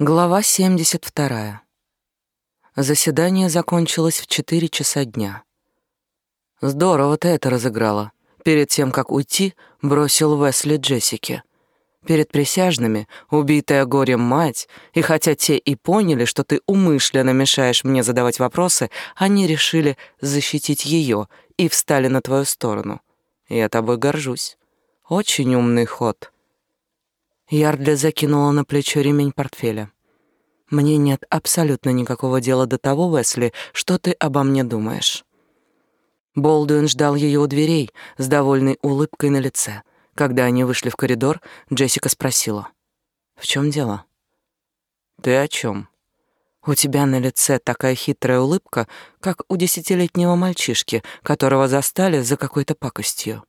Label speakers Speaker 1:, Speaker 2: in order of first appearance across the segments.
Speaker 1: Глава 72. Заседание закончилось в 4 часа дня. Здорово ты это разыграла. Перед тем, как уйти, бросил Весли Джессике. Перед присяжными, убитая горем мать, и хотя те и поняли, что ты умышленно мешаешь мне задавать вопросы, они решили защитить ее и встали на твою сторону. Я тобой горжусь. Очень умный ход. Ярдли закинула на плечо ремень портфеля. «Мне нет абсолютно никакого дела до того, Уэсли, что ты обо мне думаешь». Болдуин ждал ее у дверей с довольной улыбкой на лице. Когда они вышли в коридор, Джессика спросила. «В чем дело?» «Ты о чем? «У тебя на лице такая хитрая улыбка, как у десятилетнего мальчишки, которого застали за какой-то пакостью».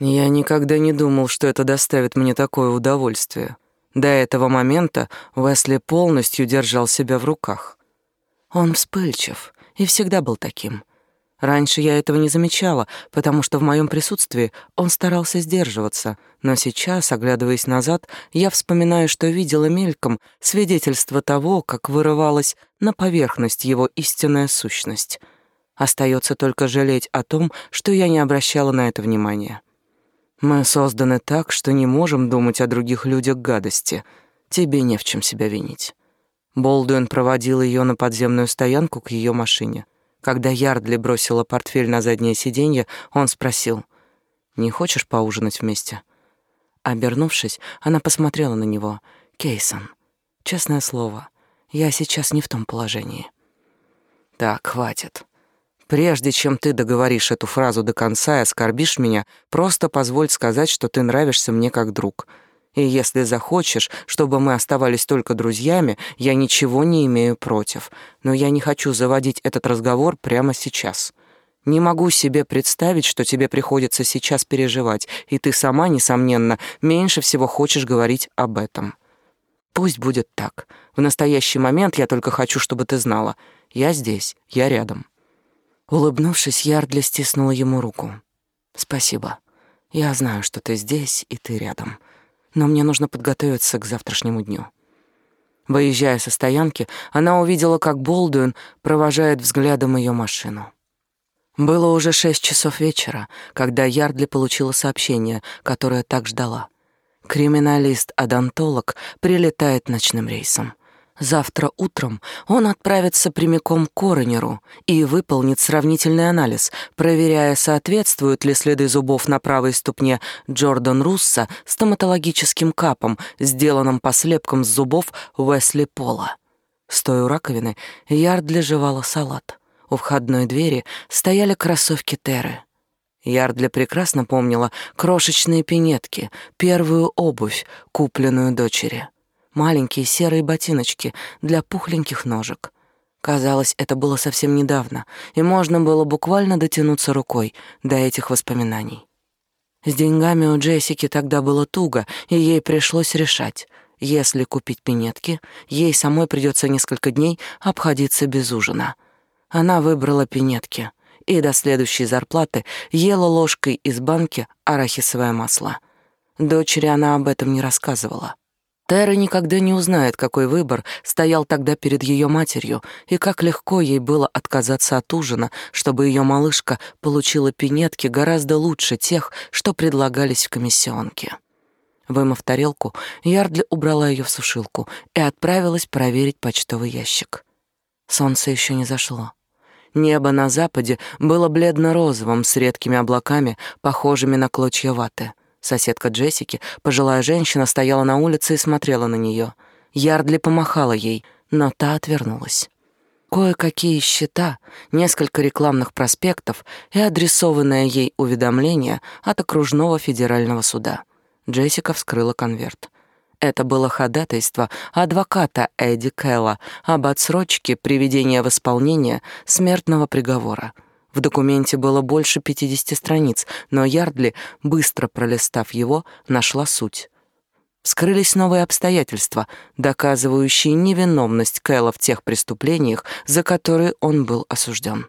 Speaker 1: Я никогда не думал, что это доставит мне такое удовольствие. До этого момента Уэсли полностью держал себя в руках. Он вспыльчив и всегда был таким. Раньше я этого не замечала, потому что в моем присутствии он старался сдерживаться, но сейчас, оглядываясь назад, я вспоминаю, что видела мельком свидетельство того, как вырывалась на поверхность его истинная сущность. Остается только жалеть о том, что я не обращала на это внимания. Мы созданы так, что не можем думать о других людях гадости. Тебе не в чем себя винить. Болдуин проводил ее на подземную стоянку к ее машине. Когда Ярдли бросила портфель на заднее сиденье, он спросил, «Не хочешь поужинать вместе?» Обернувшись, она посмотрела на него. «Кейсон, честное слово, я сейчас не в том положении». «Так, хватит. Прежде чем ты договоришь эту фразу до конца и оскорбишь меня, просто позволь сказать, что ты нравишься мне как друг. И если захочешь, чтобы мы оставались только друзьями, я ничего не имею против. Но я не хочу заводить этот разговор прямо сейчас. Не могу себе представить, что тебе приходится сейчас переживать, и ты сама, несомненно, меньше всего хочешь говорить об этом. Пусть будет так. В настоящий момент я только хочу, чтобы ты знала. Я здесь, я рядом. Улыбнувшись, Ярдли стиснула ему руку. «Спасибо. Я знаю, что ты здесь и ты рядом. Но мне нужно подготовиться к завтрашнему дню». Выезжая со стоянки, она увидела, как Болдуин провожает взглядом ее машину. Было уже шесть часов вечера, когда Ярдли получила сообщение, которое так ждала. Криминалист-адонтолог прилетает ночным рейсом. Завтра утром он отправится прямиком к коронеру и выполнит сравнительный анализ, проверяя, соответствуют ли следы зубов на правой ступне Джордан Русса стоматологическим капом, сделанным по слепкам с зубов Уэсли Пола. Стоя у раковины, Ярдли жевала салат. У входной двери стояли кроссовки Терры. Ярдли прекрасно помнила крошечные пинетки, первую обувь, купленную дочери — маленькие серые ботиночки для пухленьких ножек. Казалось, это было совсем недавно, и можно было буквально дотянуться рукой до этих воспоминаний. С деньгами у Джессики тогда было туго, и ей пришлось решать. Если купить пинетки, ей самой придется несколько дней обходиться без ужина. Она выбрала пинетки и до следующей зарплаты ела ложкой из банки арахисовое масло. Дочери она об этом не рассказывала. Тера никогда не узнает, какой выбор стоял тогда перед ее матерью и как легко ей было отказаться от ужина, чтобы ее малышка получила пинетки гораздо лучше тех, что предлагались в комиссионке. Вымыв тарелку, Ярдли убрала ее в сушилку и отправилась проверить почтовый ящик. Солнце еще не зашло. Небо на западе было бледно-розовым с редкими облаками, похожими на клочья ваты. Соседка Джессики, пожилая женщина, стояла на улице и смотрела на нее. Ярдли помахала ей, но та отвернулась. Кое-какие счета, несколько рекламных проспектов и адресованное ей уведомление от окружного федерального суда. Джессика вскрыла конверт. Это было ходатайство адвоката Эдди Кэлла об отсрочке приведения в исполнение смертного приговора — в документе было больше 50 страниц, но Ярдли, быстро пролистав его, нашла суть. Вскрылись новые обстоятельства, доказывающие невиновность Кэлла в тех преступлениях, за которые он был осужден.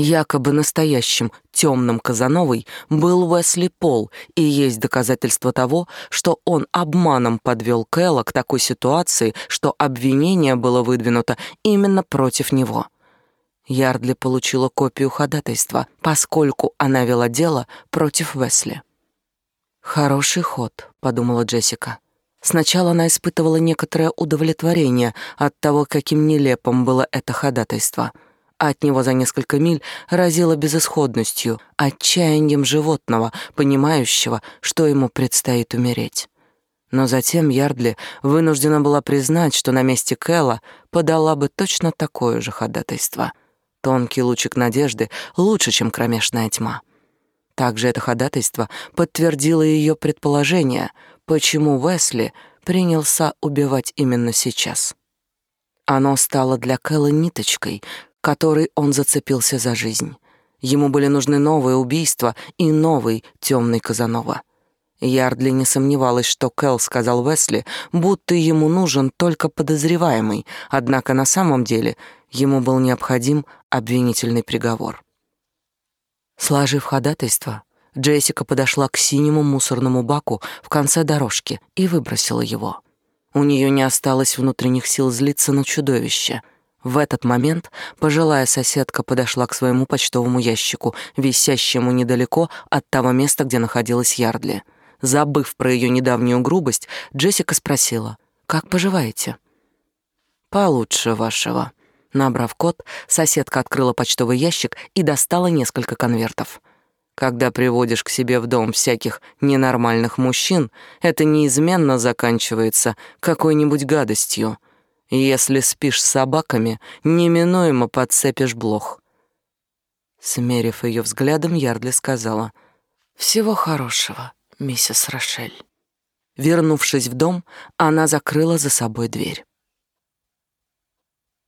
Speaker 1: Якобы настоящим темным Казановой был Уэсли Пол, и есть доказательство того, что он обманом подвел Кэлла к такой ситуации, что обвинение было выдвинуто именно против него. Ярдли получила копию ходатайства, поскольку она вела дело против Уэсли. «Хороший ход», — подумала Джессика. Сначала она испытывала некоторое удовлетворение от того, каким нелепым было это ходатайство. А от него за несколько миль разило безысходностью, отчаянием животного, понимающего, что ему предстоит умереть. Но затем Ярдли вынуждена была признать, что на месте Кэлла подала бы точно такое же ходатайство. Тонкий лучик надежды лучше, чем кромешная тьма. Также это ходатайство подтвердило ее предположение, почему Уэсли принялся убивать именно сейчас. Оно стало для Кэлла ниточкой, которой он зацепился за жизнь. Ему были нужны новые убийства и новый темный Казанова. Ярдли не сомневалась, что Кэл сказал Уэсли, будто ему нужен только подозреваемый, однако на самом деле ему был необходим обвинительный приговор. Сложив ходатайство, Джессика подошла к синему мусорному баку в конце дорожки и выбросила его. У нее не осталось внутренних сил злиться на чудовище. В этот момент пожилая соседка подошла к своему почтовому ящику, висящему недалеко от того места, где находилась Ярдли. Забыв про ее недавнюю грубость, Джессика спросила, «Как поживаете?» «Получше вашего». Набрав код, соседка открыла почтовый ящик и достала несколько конвертов. Когда приводишь к себе в дом всяких ненормальных мужчин, это неизменно заканчивается какой-нибудь гадостью. Если спишь с собаками, неминуемо подцепишь блох. Смерив ее взглядом, Ярдли сказала, «Всего хорошего, миссис Рошель». Вернувшись в дом, она закрыла за собой дверь.